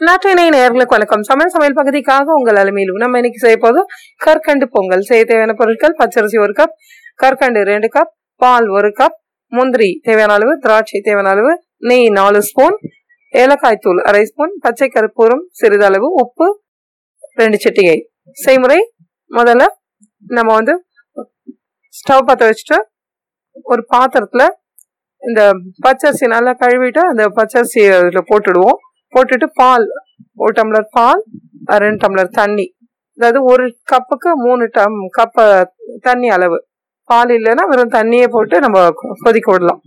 நாட்டினை நேர்களுக்கு வணக்கம். சமையல் சமையல் பகுதிக்காக உங்கள் அலுமையிலும் நம்ம இன்னைக்கு செய்ய போதும் கற்கண்டு பொங்கல். செய்ய தேவையான பொருட்கள் பச்சரிசி ஒரு கப் கற்கண்டு ரெண்டு கப் பால் ஒரு கப் முந்திரி தேவையான அளவு திராட்சை தேவையான அளவு நெய் நாலு ஸ்பூன் ஏலக்காய் தூள் அரை ஸ்பூன் பச்சை கருப்பூரம் சிறிதளவு உப்பு ரெண்டு சிட்டிகை. செய்முறை முதல்ல நம்ம வந்து ஸ்டவ் பற்ற வச்சுட்டு ஒரு பாத்திரத்தில் இந்த பச்சரிசி நல்லா கழுவிட்டு அந்த பச்சரிசியை அதில் போட்டுடுவோம். போட்டுட்டு பால் ஒரு டம்ளர் பால் ரெண்டு டம்ளர் தண்ணி. அதாவது ஒரு கப்புக்கு மூணு டம் கப்பு தண்ணி அளவு. பால் இல்லைன்னா வெறும் தண்ணியே போட்டு நம்ம கொ- கொதிக்க விடலாம்.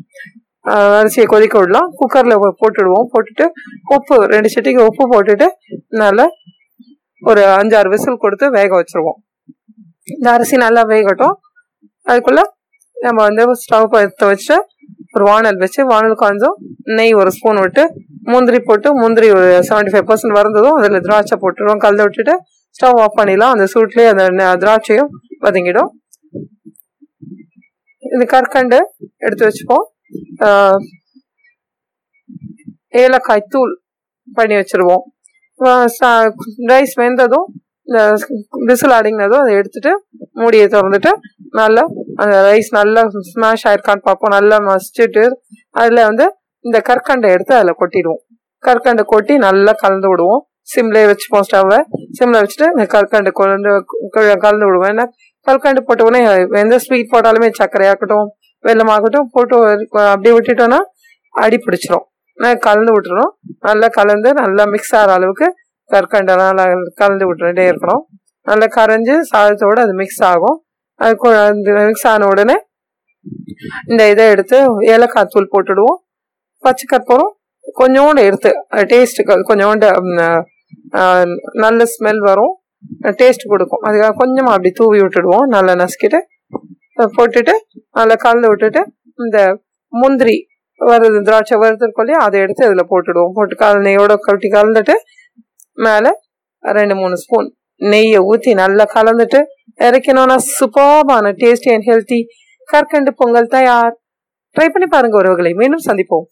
அரிசியை கொதிக்க விடலாம். குக்கரில் போட்டுடுவோம். போட்டுட்டு உப்பு ரெண்டு சட்டிக்கு உப்பு போட்டுட்டு நல்லா ஒரு அஞ்சாறு விசில் கொடுத்து வேக வச்சிருவோம். இந்த அரிசி நல்லா வேகட்டும். அதுக்குள்ள நம்ம வந்து ஸ்டவ் பற்ற வச்சுட்டு ஒரு வானல் வச்சு வானல் காய்ஞ்சும் நெய் ஒரு ஸ்பூன் விட்டு முந்திரி போட்டு முந்திரி ஒரு செவன்டி ஃபைவ் பர்சன்ட் வறந்ததும் அதில் திராட்சை போட்டுருவோம் கலந்து விட்டுட்டு ஸ்டவ் ஆஃப் பண்ணிடலாம். அந்த சூட்லேயே அந்த ந- திராட்சையும் வதங்கிடும். இது கற்கண்டு எடுத்து வச்சுப்போம். ஏலக்காய் தூள் பண்ணி வச்சுருவோம். ரைஸ் வெந்ததும் இந்த விசில் அடங்கினதும் அதை எடுத்துட்டு மூடியை திறந்துட்டு நல்லா அந்த ரைஸ் நல்லா ஸ்மாஷ் ஆயிருக்கான்னு பார்ப்போம். நல்லா மசிச்சுட்டு அதில் வந்து இந்த கற்கண்டை எடுத்து அதில் கொட்டிடுவோம். கற்கண்டை கொட்டி நல்லா கலந்து விடுவோம். சிம்லேயே வச்சுப்போம் ஸ்டவ்வை சிம்ல வச்சுட்டு இந்த கற்கண்டு கொண்டு கலந்து விடுவோம். ஏன்னா கற்கண்டு போட்ட உடனே எந்த ஸ்வீட் போட்டாலுமே சர்க்கரையாகட்டும் வெள்ளமாகட்டும் போட்டு அப்படியே விட்டுட்டோம்னா அடி பிடிச்சிரும். நான் கலந்து விட்டுறோம் நல்லா கலந்து நல்லா மிக்ஸ் ஆகிற அளவுக்கு கற்கண்டை நல்லா கலந்து விட்டுட்டே இருக்கணும். நல்லா கரைஞ்சி சாதத்தோட அது மிக்ஸ் ஆகும். அது மிக்ஸ் ஆன உடனே இந்த இதை எடுத்து ஏலக்காய் தூள் போட்டுடுவோம். பச்சை கற்பூரம் கொஞ்சோண்டு எடுத்து டேஸ்ட்டுக்கு கொஞ்சோண்டு நல்ல ஸ்மெல் வரும். டேஸ்ட் கொடுக்கும். அதுக்காக கொஞ்சமாக அப்படி தூவி விட்டுடுவோம். நல்லா நசுக்கிட்டு போட்டுட்டு நல்லா கலந்து விட்டுட்டு இந்த முந்திரி வருது திராட்சை வறுத்துருக்கோம் இல்லையா அதை எடுத்து அதில் போட்டுடுவோம். போட்டு கல கட்டி கலந்துட்டு மேலே ரெண்டு மூணு ஸ்பூன் நெய்யை ஊற்றி நல்லா கலந்துட்டு இறக்கணும்னா சூப்பர்பான டேஸ்டி அண்ட் ஹெல்த்தி கற்கண்டு பொங்கல் தயார். ட்ரை பண்ணி பாருங்க உறவுகளை. மீண்டும் சந்திப்போம்.